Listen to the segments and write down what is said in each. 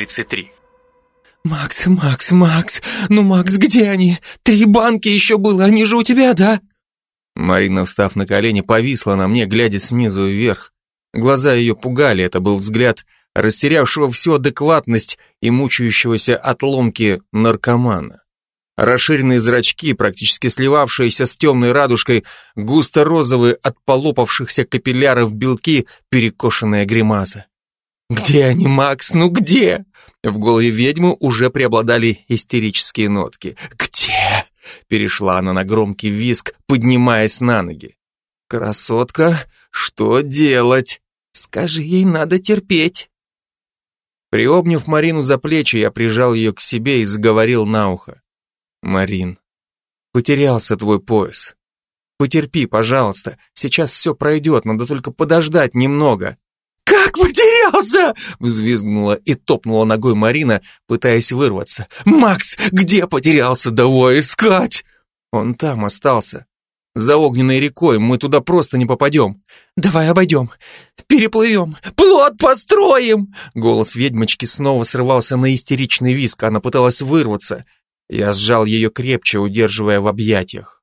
33. «Макс, Макс, Макс! Ну, Макс, где они? Три банки еще было, они же у тебя, да?» Марина, встав на колени, повисла на мне, глядя снизу вверх. Глаза ее пугали, это был взгляд растерявшего всю адекватность и мучающегося от ломки наркомана. Расширенные зрачки, практически сливавшиеся с темной радужкой, густо-розовые от полопавшихся капилляров белки, перекошенная гримаса. «Где они, Макс? Ну где?» В голове ведьмы уже преобладали истерические нотки. «Где?» Перешла она на громкий виск, поднимаясь на ноги. «Красотка, что делать?» «Скажи ей, надо терпеть». Приобняв Марину за плечи, я прижал ее к себе и заговорил на ухо. «Марин, потерялся твой пояс. Потерпи, пожалуйста, сейчас все пройдет, надо только подождать немного». «Как потерялся?» Взвизгнула и топнула ногой Марина, пытаясь вырваться. «Макс, где потерялся? Давай искать!» «Он там остался. За огненной рекой, мы туда просто не попадем. Давай обойдем, переплывем, плод построим!» Голос ведьмочки снова срывался на истеричный виск, она пыталась вырваться. Я сжал ее крепче, удерживая в объятиях.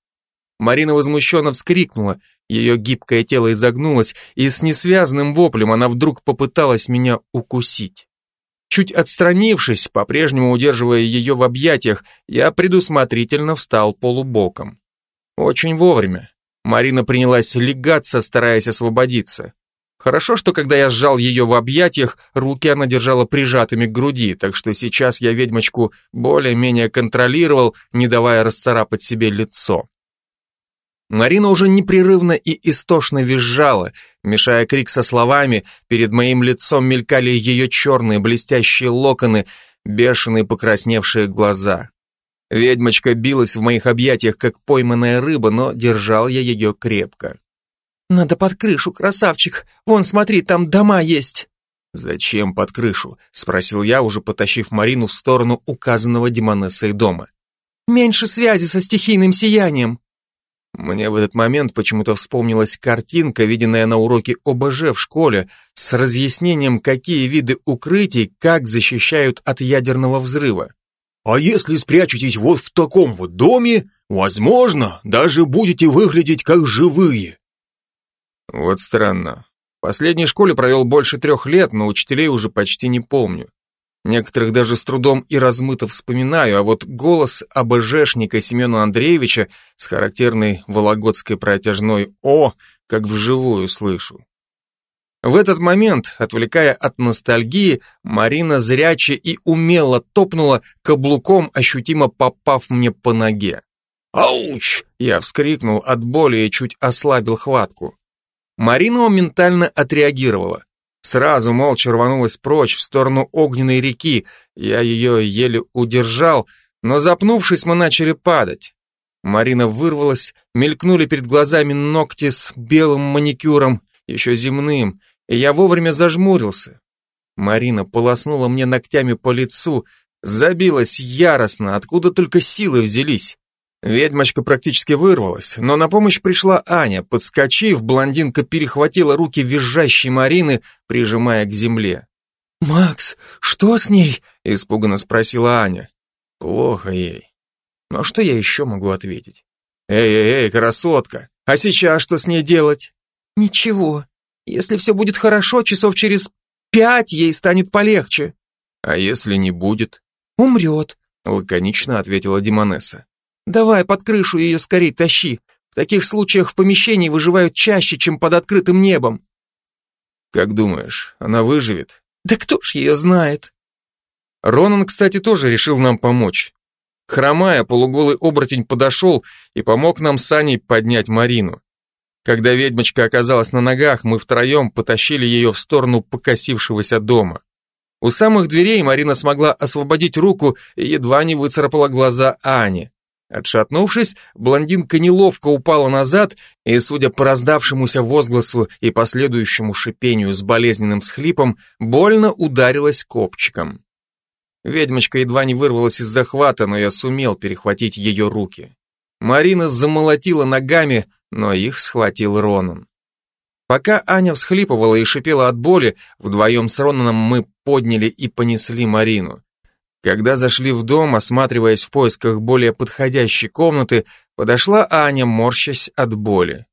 Марина возмущенно вскрикнула, ее гибкое тело изогнулось, и с несвязным воплем она вдруг попыталась меня укусить. Чуть отстранившись, по-прежнему удерживая ее в объятиях, я предусмотрительно встал полубоком. Очень вовремя. Марина принялась легаться, стараясь освободиться. Хорошо, что когда я сжал ее в объятиях, руки она держала прижатыми к груди, так что сейчас я ведьмочку более-менее контролировал, не давая расцарапать себе лицо. Марина уже непрерывно и истошно визжала, мешая крик со словами, перед моим лицом мелькали ее черные блестящие локоны, бешеные покрасневшие глаза. Ведьмочка билась в моих объятиях, как пойманная рыба, но держал я ее крепко. «Надо под крышу, красавчик! Вон, смотри, там дома есть!» «Зачем под крышу?» — спросил я, уже потащив Марину в сторону указанного Демонессой дома. «Меньше связи со стихийным сиянием!» Мне в этот момент почему-то вспомнилась картинка, виденная на уроке ОБЖ в школе, с разъяснением, какие виды укрытий как защищают от ядерного взрыва. А если спрячетесь вот в таком вот доме, возможно, даже будете выглядеть как живые. Вот странно. В последней школе провел больше трех лет, но учителей уже почти не помню. Некоторых даже с трудом и размыто вспоминаю, а вот голос АБЖшника Семена Андреевича с характерной вологодской протяжной «О» как вживую слышу. В этот момент, отвлекая от ностальгии, Марина зряче и умело топнула, каблуком ощутимо попав мне по ноге. «Ауч!» Я вскрикнул от боли и чуть ослабил хватку. Марина моментально отреагировала. Сразу молча рванулась прочь в сторону огненной реки. Я ее еле удержал, но запнувшись, мы начали падать. Марина вырвалась, мелькнули перед глазами ногти с белым маникюром, еще земным, и я вовремя зажмурился. Марина полоснула мне ногтями по лицу, забилась яростно, откуда только силы взялись. Ведьмочка практически вырвалась, но на помощь пришла Аня. Подскочив, блондинка перехватила руки визжащей Марины, прижимая к земле. «Макс, что с ней?» – испуганно спросила Аня. «Плохо ей. Но что я еще могу ответить? Эй-эй-эй, красотка, а сейчас что с ней делать?» «Ничего. Если все будет хорошо, часов через пять ей станет полегче». «А если не будет?» «Умрет», — лаконично ответила Димонесса. «Давай под крышу ее скорей тащи. В таких случаях в помещении выживают чаще, чем под открытым небом». «Как думаешь, она выживет?» «Да кто ж ее знает?» Ронан, кстати, тоже решил нам помочь. Хромая, полуголый оборотень подошел и помог нам с Аней поднять Марину. Когда ведьмочка оказалась на ногах, мы втроем потащили ее в сторону покосившегося дома. У самых дверей Марина смогла освободить руку и едва не выцарапала глаза Ани. Отшатнувшись, блондинка неловко упала назад и, судя по раздавшемуся возгласу и последующему шипению с болезненным схлипом, больно ударилась копчиком. Ведьмочка едва не вырвалась из захвата, но я сумел перехватить ее руки. Марина замолотила ногами, но их схватил Ронан. Пока Аня всхлипывала и шипела от боли, вдвоем с Ронаном мы подняли и понесли Марину. Когда зашли в дом, осматриваясь в поисках более подходящей комнаты, подошла Аня, морщась от боли.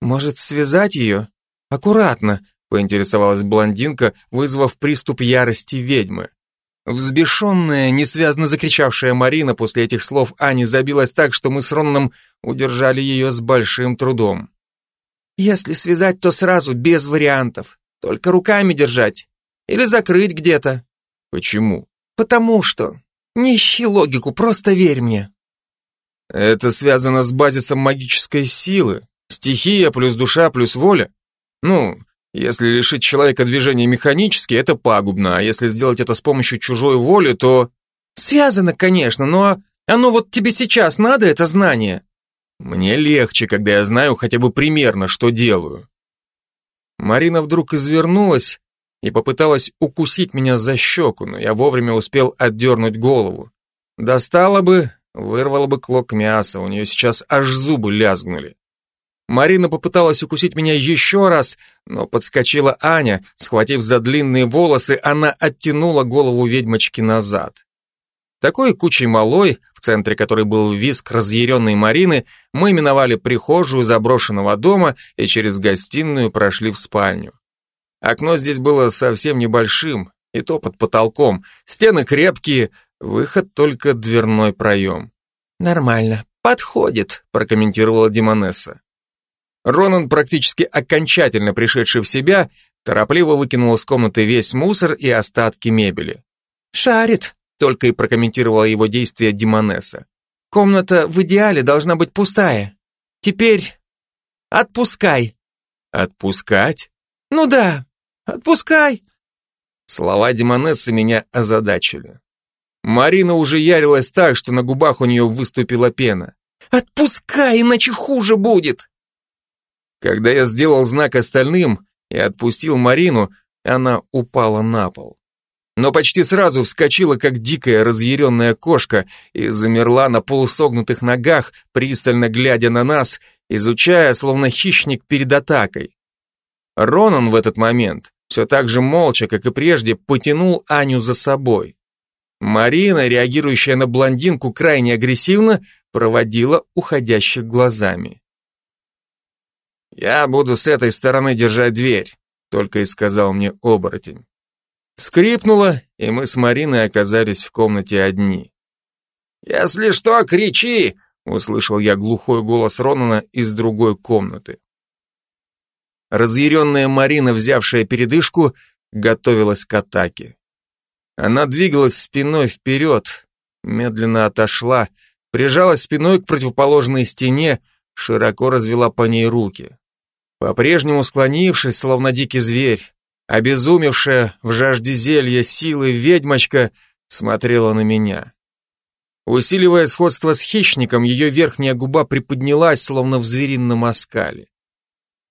«Может, связать ее? Аккуратно», — поинтересовалась блондинка, вызвав приступ ярости ведьмы. Взбешенная, несвязно закричавшая Марина после этих слов Ани забилась так, что мы с Ронном удержали ее с большим трудом. «Если связать, то сразу, без вариантов. Только руками держать. Или закрыть где-то». «Почему?» «Потому что. Не ищи логику, просто верь мне». «Это связано с базисом магической силы. Стихия плюс душа плюс воля. Ну, если лишить человека движения механически, это пагубно, а если сделать это с помощью чужой воли, то... Связано, конечно, но оно вот тебе сейчас надо, это знание? Мне легче, когда я знаю хотя бы примерно, что делаю. Марина вдруг извернулась и попыталась укусить меня за щеку, но я вовремя успел отдернуть голову. Достала бы, вырвала бы клок мяса, у нее сейчас аж зубы лязгнули. Марина попыталась укусить меня еще раз, но подскочила Аня, схватив за длинные волосы, она оттянула голову ведьмочки назад. Такой кучей малой, в центре которой был виск разъяренной Марины, мы миновали прихожую заброшенного дома и через гостиную прошли в спальню. Окно здесь было совсем небольшим, и то под потолком, стены крепкие, выход только дверной проем. «Нормально, подходит», прокомментировала Димонесса. Ронан, практически окончательно пришедший в себя, торопливо выкинул из комнаты весь мусор и остатки мебели. «Шарит», — только и прокомментировала его действия Димонеса. «Комната в идеале должна быть пустая. Теперь отпускай». «Отпускать?» «Ну да, отпускай». Слова Димонессы меня озадачили. Марина уже ярилась так, что на губах у нее выступила пена. «Отпускай, иначе хуже будет!» Когда я сделал знак остальным и отпустил Марину, она упала на пол. Но почти сразу вскочила, как дикая разъяренная кошка, и замерла на полусогнутых ногах, пристально глядя на нас, изучая, словно хищник перед атакой. Ронан в этот момент, все так же молча, как и прежде, потянул Аню за собой. Марина, реагирующая на блондинку крайне агрессивно, проводила уходящих глазами. «Я буду с этой стороны держать дверь», только и сказал мне оборотень. Скрипнуло, и мы с Мариной оказались в комнате одни. «Если что, кричи!» — услышал я глухой голос Ронана из другой комнаты. Разъяренная Марина, взявшая передышку, готовилась к атаке. Она двигалась спиной вперед, медленно отошла, прижалась спиной к противоположной стене, широко развела по ней руки. По-прежнему склонившись, словно дикий зверь, обезумевшая в жажде зелья силы ведьмочка смотрела на меня. Усиливая сходство с хищником, ее верхняя губа приподнялась, словно в зверином оскале.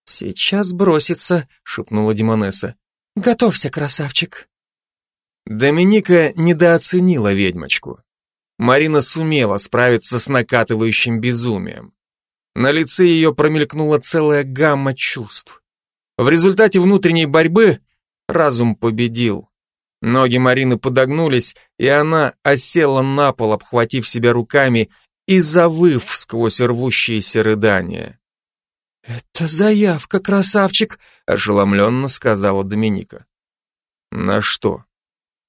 «Сейчас бросится», — шепнула Димонесса. «Готовься, красавчик». Доминика недооценила ведьмочку. Марина сумела справиться с накатывающим безумием. На лице ее промелькнула целая гамма чувств. В результате внутренней борьбы разум победил. Ноги Марины подогнулись, и она осела на пол, обхватив себя руками и завыв сквозь рвущиеся рыдания. «Это заявка, красавчик!» — ошеломленно сказала Доминика. «На что?»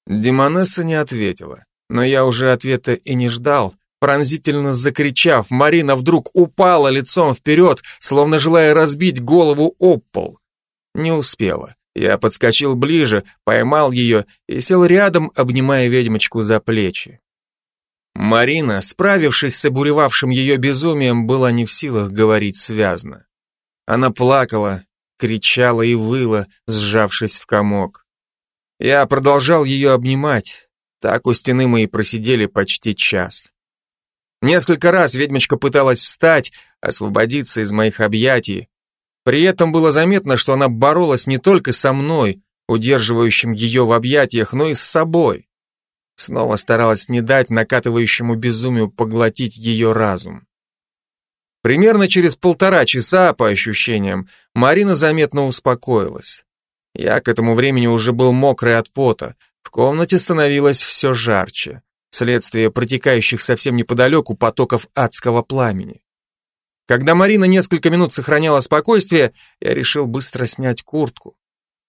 Демонесса не ответила, но я уже ответа и не ждал, Пронзительно закричав, Марина вдруг упала лицом вперед, словно желая разбить голову об пол. Не успела. Я подскочил ближе, поймал ее и сел рядом, обнимая ведьмочку за плечи. Марина, справившись с обуревавшим ее безумием, была не в силах говорить связно. Она плакала, кричала и выла, сжавшись в комок. Я продолжал ее обнимать. Так у стены мы и просидели почти час. Несколько раз ведьмочка пыталась встать, освободиться из моих объятий. При этом было заметно, что она боролась не только со мной, удерживающим ее в объятиях, но и с собой. Снова старалась не дать накатывающему безумию поглотить ее разум. Примерно через полтора часа, по ощущениям, Марина заметно успокоилась. Я к этому времени уже был мокрый от пота, в комнате становилось все жарче, следствие протекающих совсем неподалеку потоков адского пламени. Когда Марина несколько минут сохраняла спокойствие, я решил быстро снять куртку.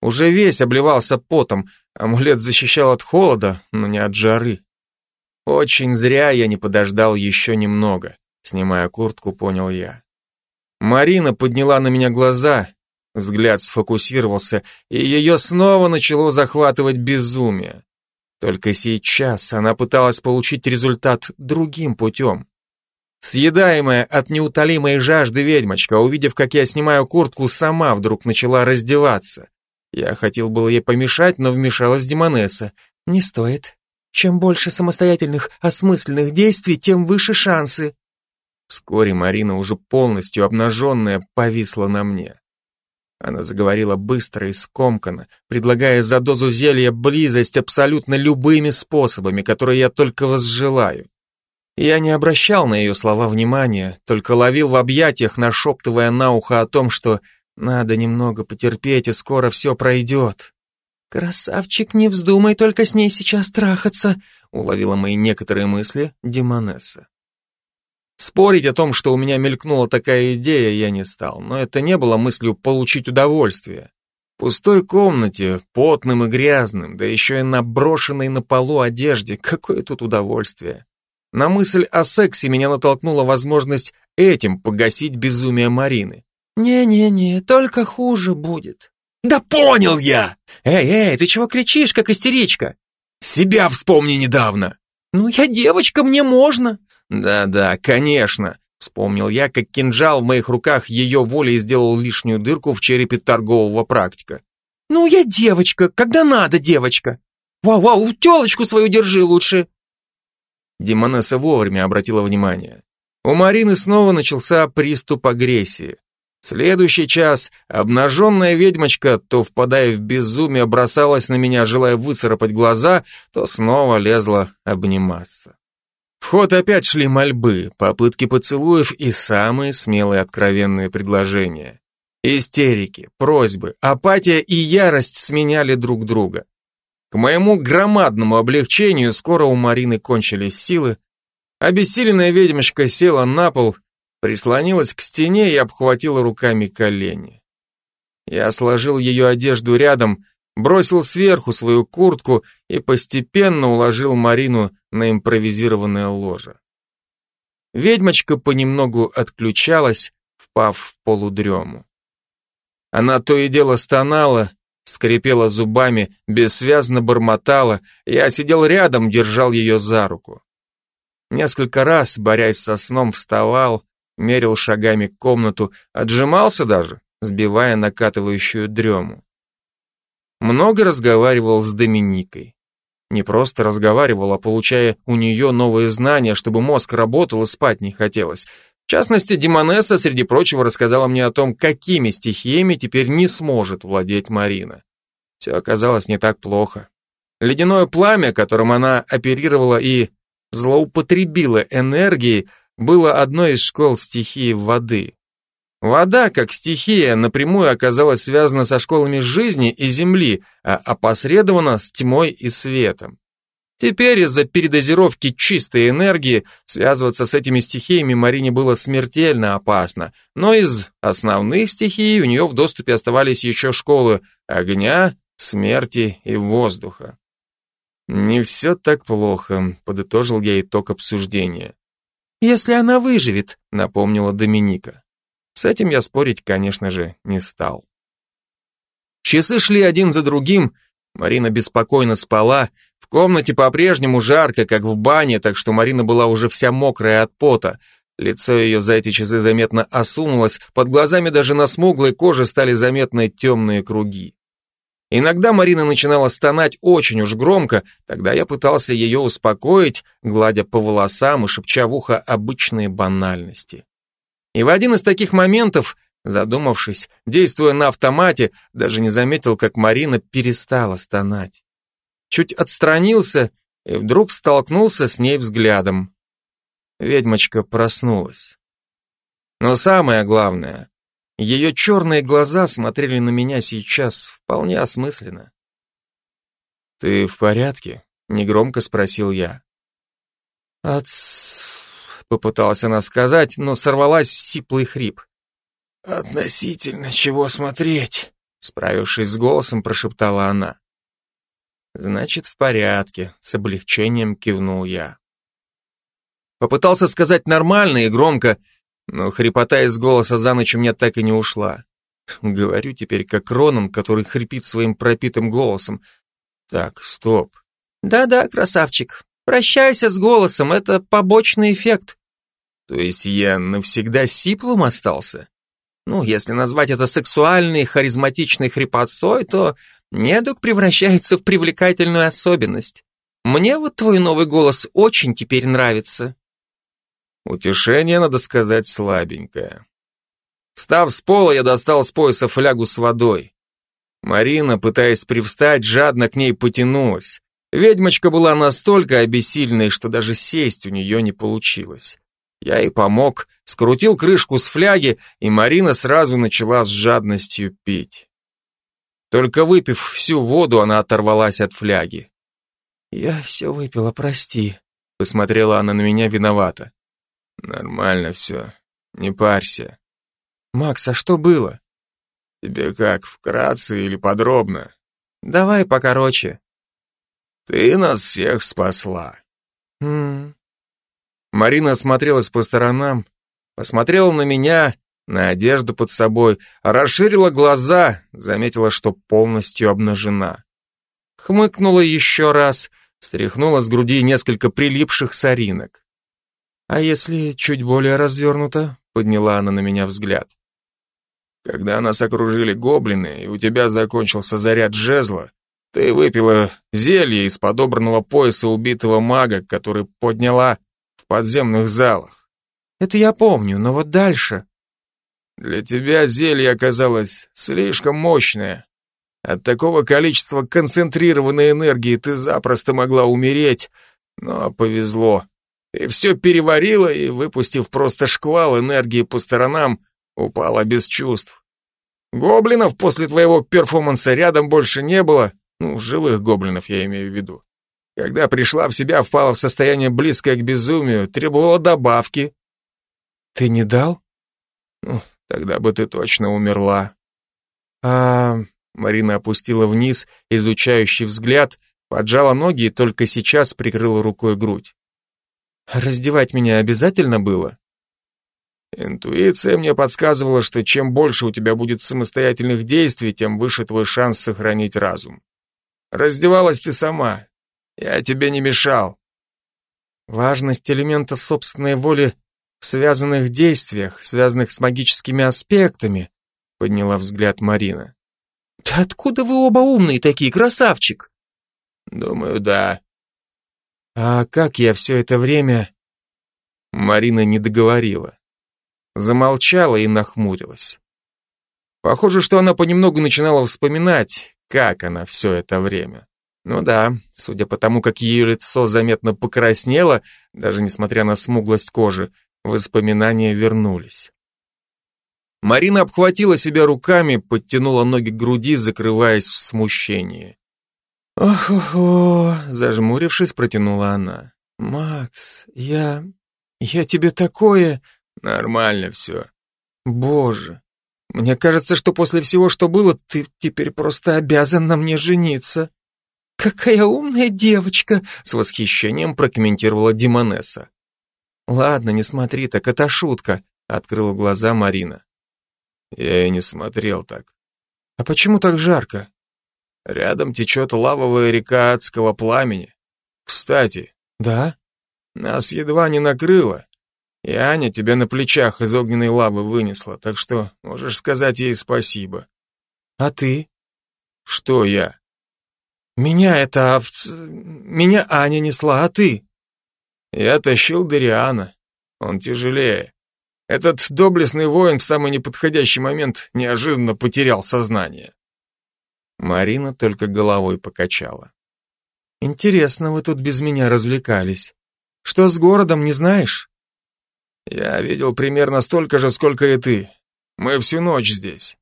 Уже весь обливался потом, амулет защищал от холода, но не от жары. Очень зря я не подождал еще немного, снимая куртку, понял я. Марина подняла на меня глаза, взгляд сфокусировался, и ее снова начало захватывать безумие. Только сейчас она пыталась получить результат другим путем. Съедаемая от неутолимой жажды ведьмочка, увидев, как я снимаю куртку, сама вдруг начала раздеваться. Я хотел было ей помешать, но вмешалась Демонесса. «Не стоит. Чем больше самостоятельных, осмысленных действий, тем выше шансы». Вскоре Марина, уже полностью обнаженная, повисла на мне. Она заговорила быстро и скомканно, предлагая за дозу зелья близость абсолютно любыми способами, которые я только возжелаю. Я не обращал на ее слова внимания, только ловил в объятиях, нашептывая на ухо о том, что надо немного потерпеть, и скоро все пройдет. «Красавчик, не вздумай только с ней сейчас трахаться», уловила мои некоторые мысли Димонесса. Спорить о том, что у меня мелькнула такая идея, я не стал, но это не было мыслью получить удовольствие. В пустой комнате, потным и грязным, да еще и на брошенной на полу одежде, какое тут удовольствие. На мысль о сексе меня натолкнула возможность этим погасить безумие Марины. «Не-не-не, только хуже будет». «Да понял я!» «Эй, эй, ты чего кричишь, как истеричка?» «Себя вспомни недавно!» «Ну, я девочка, мне можно!» «Да-да, конечно!» Вспомнил я, как кинжал в моих руках ее волей сделал лишнюю дырку в черепе торгового практика. «Ну, я девочка, когда надо девочка! Вау-вау, телочку свою держи лучше!» Демонесса вовремя обратила внимание. У Марины снова начался приступ агрессии. Следующий час обнаженная ведьмочка, то впадая в безумие, бросалась на меня, желая выцарапать глаза, то снова лезла обниматься. В ход опять шли мольбы, попытки поцелуев и самые смелые откровенные предложения. Истерики, просьбы, апатия и ярость сменяли друг друга. К моему громадному облегчению скоро у Марины кончились силы, обессиленная ведьмочка села на пол прислонилась к стене и обхватила руками колени. Я сложил ее одежду рядом, бросил сверху свою куртку и постепенно уложил Марину на импровизированное ложе. Ведьмочка понемногу отключалась, впав в полудрему. Она то и дело стонала, скрипела зубами, бессвязно бормотала, я сидел рядом, держал ее за руку. Несколько раз, борясь со сном, вставал, мерил шагами комнату, отжимался даже, сбивая накатывающую дрему. Много разговаривал с Доминикой. Не просто разговаривал, а получая у нее новые знания, чтобы мозг работал и спать не хотелось. В частности, Димонесса, среди прочего, рассказала мне о том, какими стихиями теперь не сможет владеть Марина. Все оказалось не так плохо. Ледяное пламя, которым она оперировала и злоупотребила энергией, было одной из школ стихии воды. Вода, как стихия, напрямую оказалась связана со школами жизни и земли, а опосредованно с тьмой и светом. Теперь из-за передозировки чистой энергии связываться с этими стихиями Марине было смертельно опасно, но из основных стихий у нее в доступе оставались еще школы огня, смерти и воздуха. «Не все так плохо», — подытожил я итог обсуждения. «Если она выживет», — напомнила Доминика. С этим я спорить, конечно же, не стал. Часы шли один за другим, Марина беспокойно спала, в комнате по-прежнему жарко, как в бане, так что Марина была уже вся мокрая от пота. Лицо ее за эти часы заметно осунулось, под глазами даже на смуглой коже стали заметны темные круги. Иногда Марина начинала стонать очень уж громко, тогда я пытался ее успокоить, гладя по волосам и шепча в ухо обычные банальности. И в один из таких моментов, задумавшись, действуя на автомате, даже не заметил, как Марина перестала стонать. Чуть отстранился и вдруг столкнулся с ней взглядом. Ведьмочка проснулась. Но самое главное, Ее черные глаза смотрели на меня сейчас вполне осмысленно. «Ты в порядке?» — негромко спросил я. «Отс...» — попыталась она сказать, но сорвалась в сиплый хрип. «Относительно чего смотреть?» — справившись с голосом, прошептала она. «Значит, в порядке», — с облегчением кивнул я. Попытался сказать нормально и громко, но хрипота из голоса за ночь у меня так и не ушла. Говорю теперь как Ронан, который хрипит своим пропитым голосом. Так, стоп. Да-да, красавчик, прощайся с голосом, это побочный эффект. То есть я навсегда сиплым остался? Ну, если назвать это сексуальной, харизматичной хрипотцой, то недуг превращается в привлекательную особенность. Мне вот твой новый голос очень теперь нравится. Утешение, надо сказать, слабенькое. Встав с пола, я достал с пояса флягу с водой. Марина, пытаясь привстать, жадно к ней потянулась. Ведьмочка была настолько обессильной, что даже сесть у нее не получилось. Я ей помог, скрутил крышку с фляги, и Марина сразу начала с жадностью пить. Только выпив всю воду, она оторвалась от фляги. «Я все выпила, прости», — посмотрела она на меня виновата. Нормально все. Не парься. Макс, а что было? Тебе как, вкратце или подробно? Давай покороче. Ты нас всех спасла. Хм. Марина осмотрелась по сторонам, посмотрела на меня, на одежду под собой, расширила глаза, заметила, что полностью обнажена. Хмыкнула еще раз, стряхнула с груди несколько прилипших соринок. «А если чуть более развернуто?» — подняла она на меня взгляд. «Когда нас окружили гоблины, и у тебя закончился заряд жезла, ты выпила зелье из подобранного пояса убитого мага, который подняла в подземных залах. Это я помню, но вот дальше...» «Для тебя зелье оказалось слишком мощное. От такого количества концентрированной энергии ты запросто могла умереть, но повезло. И все переварила и, выпустив просто шквал энергии по сторонам, упала без чувств. Гоблинов после твоего перформанса рядом больше не было, ну, живых гоблинов я имею в виду. Когда пришла в себя, впала в состояние близкое к безумию, требовала добавки. Ты не дал? Ну, тогда бы ты точно умерла. А... Марина опустила вниз изучающий взгляд, поджала ноги и только сейчас прикрыла рукой грудь. Раздевать меня обязательно было? Интуиция мне подсказывала, что чем больше у тебя будет самостоятельных действий, тем выше твой шанс сохранить разум. Раздевалась ты сама. Я тебе не мешал. Важность элемента собственной воли в связанных действиях, связанных с магическими аспектами, подняла взгляд Марина. Да откуда вы оба умные такие, красавчик? Думаю, да. А как я все это время... Марина не договорила. Замолчала и нахмурилась. Похоже, что она понемногу начинала вспоминать, как она все это время. Ну да, судя по тому, как ее лицо заметно покраснело, даже несмотря на смуглость кожи, воспоминания вернулись. Марина обхватила себя руками, подтянула ноги к груди, закрываясь в смущении. «Ох-охо!» — зажмурившись, протянула она. «Макс, я... я тебе такое...» «Нормально все». «Боже, мне кажется, что после всего, что было, ты теперь просто обязан на мне жениться». «Какая умная девочка!» — с восхищением прокомментировала Димонесса. «Ладно, не смотри так, это шутка», — открыла глаза Марина. «Я и не смотрел так». «А почему так жарко?» Рядом течет лавовая река адского пламени. Кстати. Да? Нас едва не накрыло. И Аня тебя на плечах из огненной лавы вынесла, так что можешь сказать ей спасибо. А ты? Что я? Меня это овц... Меня Аня несла, а ты? Я тащил Дариана. Он тяжелее. Этот доблестный воин в самый неподходящий момент неожиданно потерял сознание. Марина только головой покачала. «Интересно, вы тут без меня развлекались. Что с городом, не знаешь?» «Я видел примерно столько же, сколько и ты. Мы всю ночь здесь».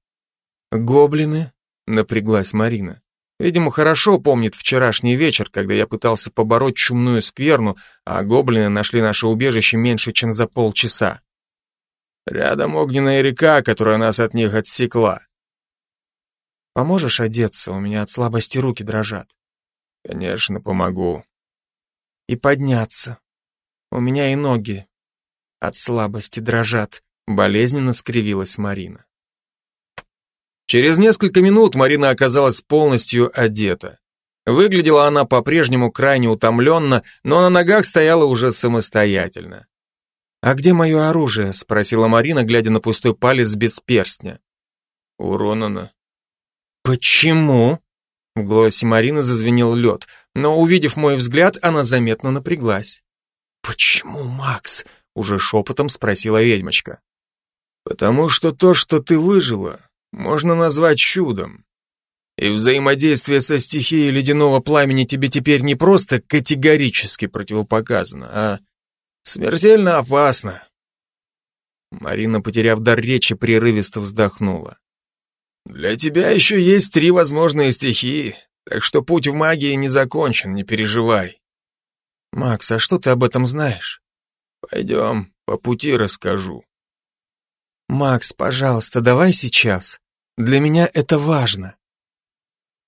«Гоблины?» — напряглась Марина. Видимо, хорошо помнит вчерашний вечер, когда я пытался побороть чумную скверну, а гоблины нашли наше убежище меньше, чем за полчаса. Рядом огненная река, которая нас от них отсекла. Поможешь одеться? У меня от слабости руки дрожат. Конечно, помогу. И подняться. У меня и ноги от слабости дрожат. Болезненно скривилась Марина. Через несколько минут Марина оказалась полностью одета. Выглядела она по-прежнему крайне утомленно, но на ногах стояла уже самостоятельно. «А где мое оружие?» — спросила Марина, глядя на пустой палец без перстня. «У Ронана». «Почему?» В голосе Марины зазвенел лед, но, увидев мой взгляд, она заметно напряглась. «Почему, Макс?» — уже шепотом спросила ведьмочка. «Потому что то, что ты выжила, можно назвать чудом. И взаимодействие со стихией ледяного пламени тебе теперь не просто категорически противопоказано, а смертельно опасно. Марина, потеряв дар речи, прерывисто вздохнула. Для тебя еще есть три возможные стихии, так что путь в магии не закончен, не переживай. Макс, а что ты об этом знаешь? Пойдем, по пути расскажу. Макс, пожалуйста, давай сейчас. Для меня это важно.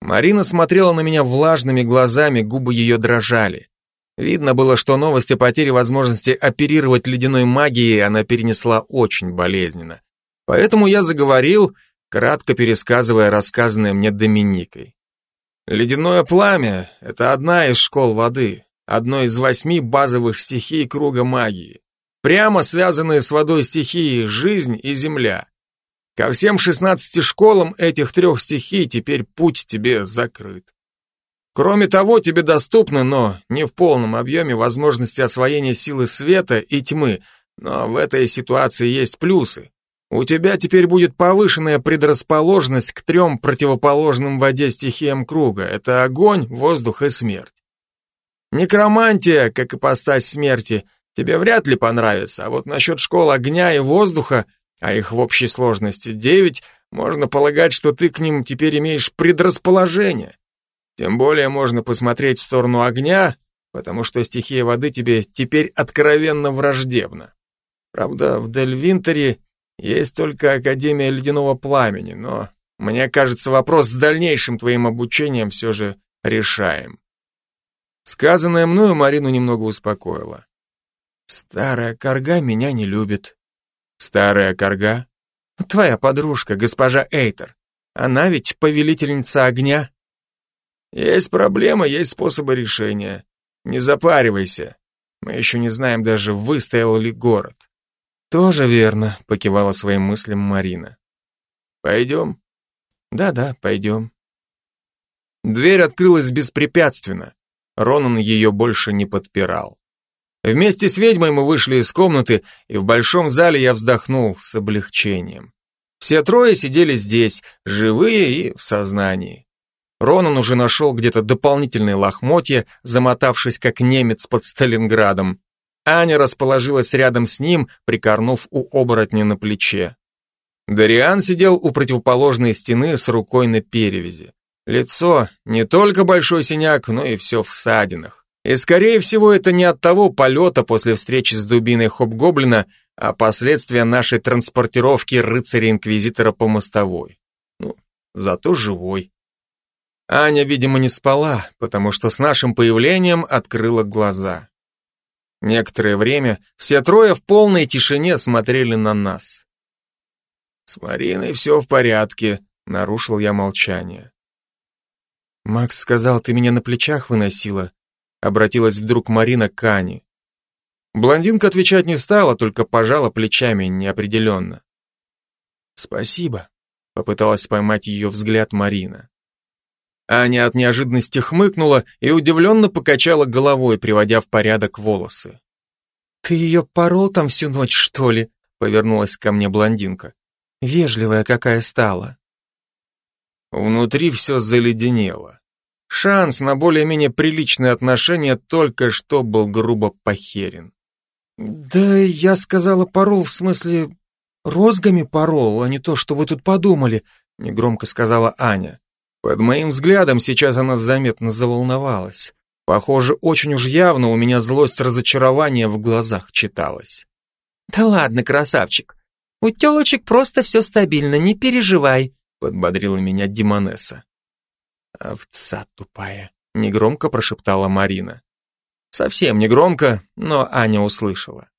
Марина смотрела на меня влажными глазами, губы ее дрожали. Видно было, что новость о потере возможности оперировать ледяной магией она перенесла очень болезненно. Поэтому я заговорил, кратко пересказывая рассказанное мне Доминикой. Ледяное пламя — это одна из школ воды, одно из восьми базовых стихий круга магии, прямо связанные с водой стихии жизнь и земля. Ко всем 16 школам этих трех стихий теперь путь тебе закрыт. Кроме того, тебе доступны, но не в полном объеме, возможности освоения силы света и тьмы, но в этой ситуации есть плюсы. У тебя теперь будет повышенная предрасположенность к трем противоположным воде стихиям круга. Это огонь, воздух и смерть. Некромантия, как и постась смерти, тебе вряд ли понравится, а вот насчет школ огня и воздуха а их в общей сложности девять, можно полагать, что ты к ним теперь имеешь предрасположение. Тем более можно посмотреть в сторону огня, потому что стихия воды тебе теперь откровенно враждебна. Правда, в Дельвинтере есть только Академия Ледяного Пламени, но, мне кажется, вопрос с дальнейшим твоим обучением все же решаем. Сказанное мною Марину немного успокоило. Старая корга меня не любит, Старая корга? Твоя подружка, госпожа Эйтер. Она ведь повелительница огня. Есть проблема, есть способы решения. Не запаривайся. Мы еще не знаем даже, выстоял ли город. Тоже верно, покивала своим мыслям Марина. Пойдем? Да-да, пойдем. Дверь открылась беспрепятственно. Ронан ее больше не подпирал. Вместе с ведьмой мы вышли из комнаты, и в большом зале я вздохнул с облегчением. Все трое сидели здесь, живые и в сознании. Ронан уже нашел где-то дополнительные лохмотья, замотавшись как немец под Сталинградом. Аня расположилась рядом с ним, прикорнув у оборотня на плече. Дариан сидел у противоположной стены с рукой на перевязи. Лицо не только большой синяк, но и все в ссадинах. И, скорее всего, это не от того полета после встречи с дубиной Хобгоблина, а последствия нашей транспортировки рыцаря-инквизитора по мостовой. Ну, зато живой. Аня, видимо, не спала, потому что с нашим появлением открыла глаза. Некоторое время все трое в полной тишине смотрели на нас. «С Мариной все в порядке», — нарушил я молчание. «Макс сказал, ты меня на плечах выносила», Обратилась вдруг Марина к Ане. Блондинка отвечать не стала, только пожала плечами неопределенно. «Спасибо», — попыталась поймать ее взгляд Марина. Аня от неожиданности хмыкнула и удивленно покачала головой, приводя в порядок волосы. «Ты ее порол там всю ночь, что ли?» — повернулась ко мне блондинка. «Вежливая какая стала». Внутри все заледенело. Шанс на более-менее приличные отношения только что был грубо похерен. «Да я сказала порол в смысле розгами порол, а не то, что вы тут подумали», — негромко сказала Аня. Под моим взглядом сейчас она заметно заволновалась. Похоже, очень уж явно у меня злость разочарования в глазах читалась. «Да ладно, красавчик. У телочек просто все стабильно, не переживай», подбодрила меня Димонеса. «Овца тупая», — негромко прошептала Марина. Совсем негромко, но Аня услышала.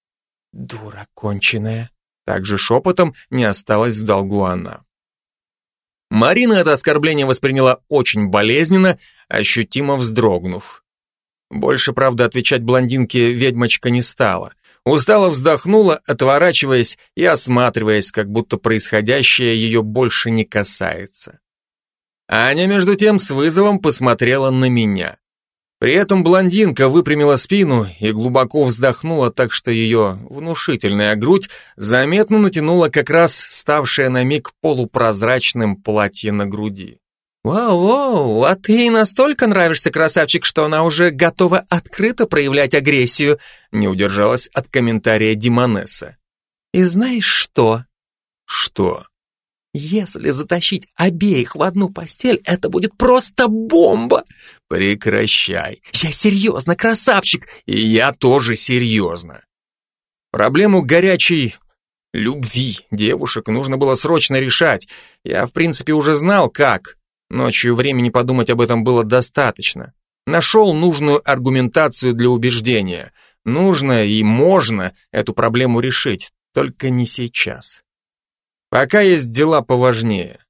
«Дура конченая», — также шепотом не осталась в долгу она. Марина это оскорбление восприняла очень болезненно, ощутимо вздрогнув. Больше, правда, отвечать блондинке ведьмочка не стала. Устало вздохнула, отворачиваясь и осматриваясь, как будто происходящее ее больше не касается. Аня, между тем, с вызовом посмотрела на меня. При этом блондинка выпрямила спину и глубоко вздохнула так, что ее внушительная грудь заметно натянула как раз ставшее на миг полупрозрачным платье на груди. «Вау-вау, а ты настолько нравишься, красавчик, что она уже готова открыто проявлять агрессию», не удержалась от комментария Димонесса. «И знаешь что?» «Что?» Если затащить обеих в одну постель, это будет просто бомба. Прекращай. Я серьезно, красавчик. И я тоже серьезно. Проблему горячей любви девушек нужно было срочно решать. Я, в принципе, уже знал, как. Ночью времени подумать об этом было достаточно. Нашел нужную аргументацию для убеждения. Нужно и можно эту проблему решить, только не сейчас. Пока есть дела поважнее.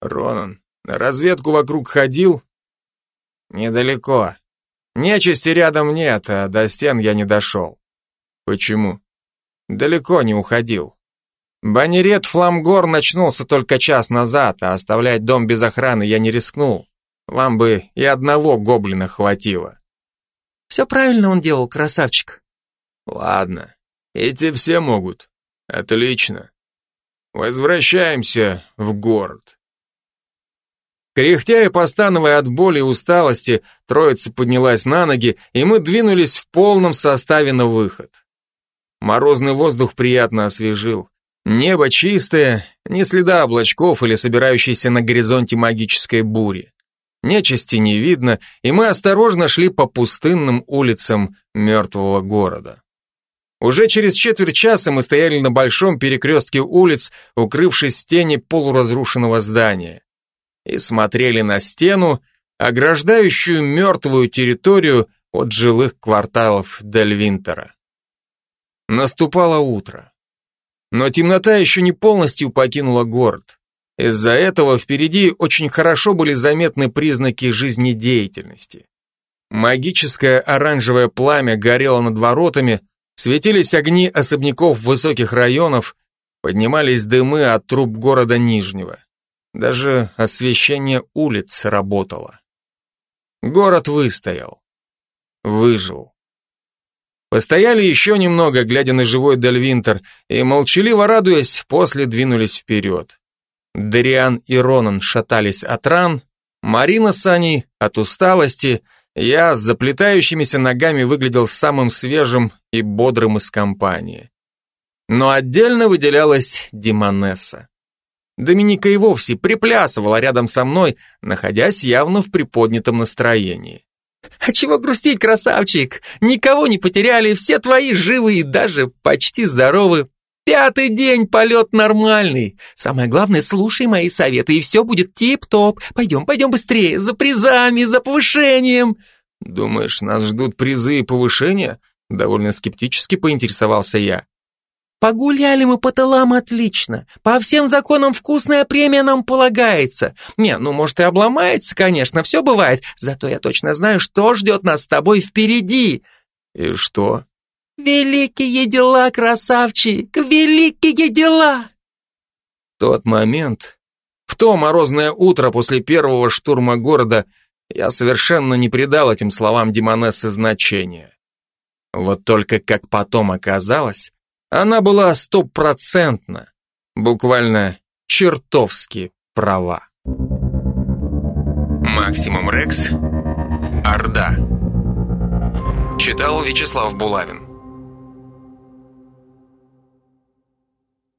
Ронан, на разведку вокруг ходил? Недалеко. Нечисти рядом нет, а до стен я не дошел. Почему? Далеко не уходил. Банерет Фламгор начнулся только час назад, а оставлять дом без охраны я не рискнул. Вам бы и одного гоблина хватило. Все правильно он делал, красавчик. Ладно, эти все могут. Отлично. Возвращаемся в город. Кряхтя и постановая от боли и усталости, троица поднялась на ноги, и мы двинулись в полном составе на выход. Морозный воздух приятно освежил. Небо чистое, ни следа облачков или собирающейся на горизонте магической бури. Нечисти не видно, и мы осторожно шли по пустынным улицам мертвого города. Уже через четверть часа мы стояли на большом перекрестке улиц, укрывшись в тени полуразрушенного здания, и смотрели на стену, ограждающую мертвую территорию от жилых кварталов Дельвинтера. Наступало утро. Но темнота еще не полностью покинула город. Из-за этого впереди очень хорошо были заметны признаки жизнедеятельности. Магическое оранжевое пламя горело над воротами, Светились огни особняков высоких районов, поднимались дымы от труб города Нижнего. Даже освещение улиц работало. Город выстоял. Выжил. Постояли еще немного, глядя на живой Дельвинтер, и, молчаливо радуясь, после двинулись вперед. Дариан и Ронан шатались от ран, Марина с Аней от усталости, я с заплетающимися ногами выглядел самым свежим и бодрым из компании. Но отдельно выделялась Димонесса. Доминика и вовсе приплясывала рядом со мной, находясь явно в приподнятом настроении. «А чего грустить, красавчик? Никого не потеряли, все твои живы и даже почти здоровы. Пятый день, полет нормальный. Самое главное, слушай мои советы, и все будет тип-топ. Пойдем, пойдем быстрее, за призами, за повышением. Думаешь, нас ждут призы и повышения? Довольно скептически поинтересовался я. Погуляли мы по тылам отлично. По всем законам вкусная премия нам полагается. Не, ну, может, и обломается, конечно, все бывает. Зато я точно знаю, что ждет нас с тобой впереди. И что? Великие дела, красавчик, великие дела! В тот момент, в то морозное утро после первого штурма города, я совершенно не придал этим словам Демонессы значения. Вот только как потом оказалось, она была стопроцентна, буквально чертовски права. Максимум Рекс. Орда. Читал Вячеслав Булавин